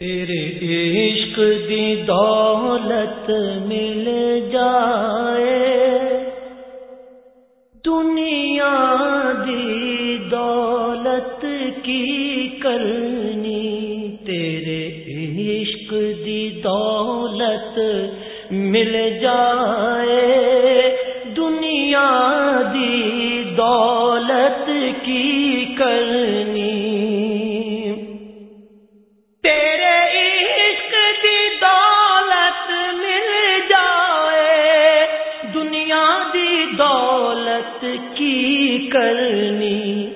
تیرے عشق دی دولت مل جائے۔ دنیا دی دولت کی کرنی، تیرے عشق دی دولت مل جائے۔ دنیا کرنی۔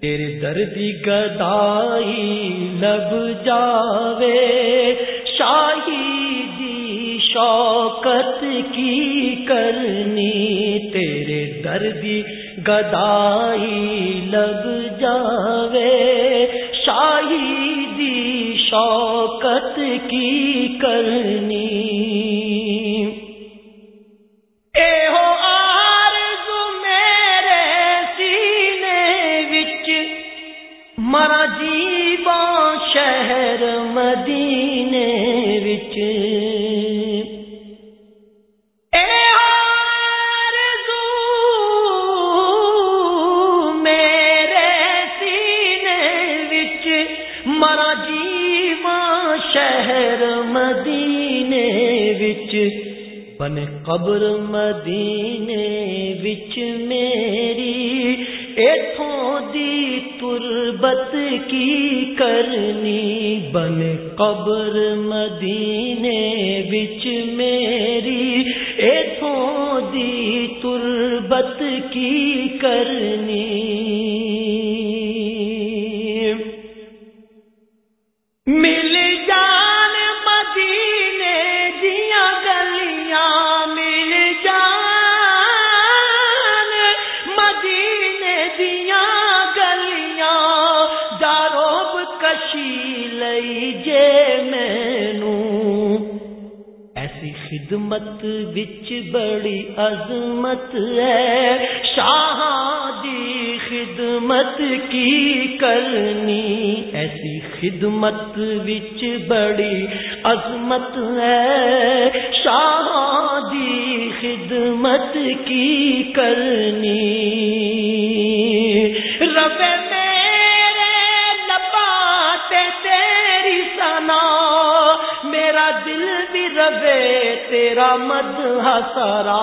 تیرے دردی گدائی لب جاوے۔ شاہی دی شوکت کی کرنی۔ تیرے دردی گدائی لب جاوے۔ شاہی دی شوکت کی کرنی۔ مارا جیوا شہر مدینے وچ مارا جیوا شہر مدینے وچ بن قبر مدینے وچ میری ایتھوں دی تربت کی کرنی بن قبر مدینے بچ میری ایتھوں دی تربت کی کرنی ایسی خدمت بچ بڑی عظمت ہے۔ شاہ دی خدمت کی کرنی۔ ایسی خدمت بچ بڑی عظمت ہے۔ شاہ دی خدمت کی کرنی۔ بھی روے تیرا مد ہسرا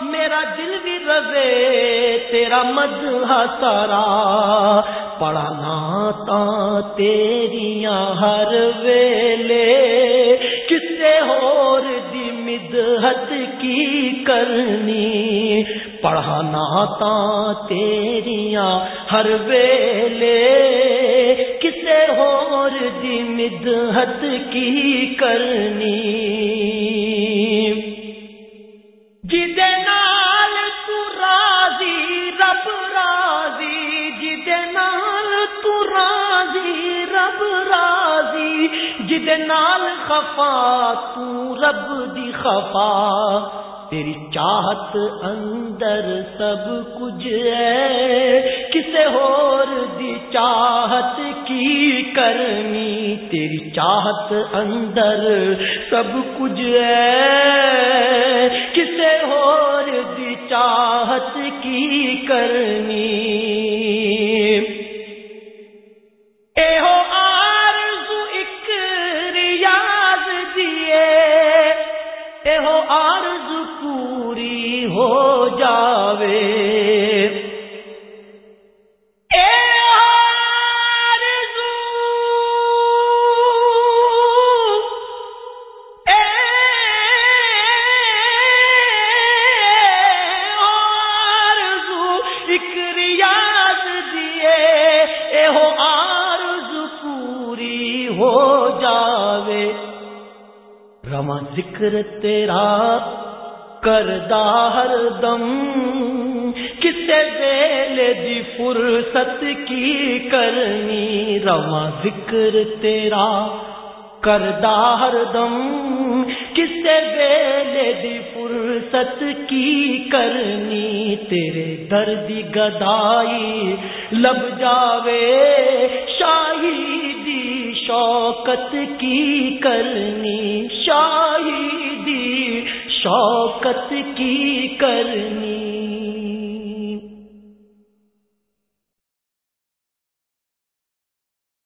میرا دل بھی روے تیرا مد ہسرا پڑھنا تا تیریاں ہر ویلے۔ چاہت کی کرنی۔ پڑھانا تا تیریاں ہر ویلے۔ کسے اور دی مدحت کی کرنی۔ جی جدے نال خفا، تو رب دی خفا۔ تیری چاہت اندر سب کچھ ہے۔ کسے ہور دی چاہت کی کرنی؟ تیری چاہت اندر سب کچھ ہے۔ کسے ہور دی چاہت کی کرنی؟ وہ عرض پوری ہو جا رواں ذکر تیرا کردہ ہر دم، کسے ویل دی فرصت کی کرنی؟ رواں ذکر تیرا کردہ ہر دم، کسے ویلے دی فرصت کی کرنی؟ تیرے درد گدائی لب جاوے، شاہی شوکت کی کرنی شاہی دی شوکت کی کرنی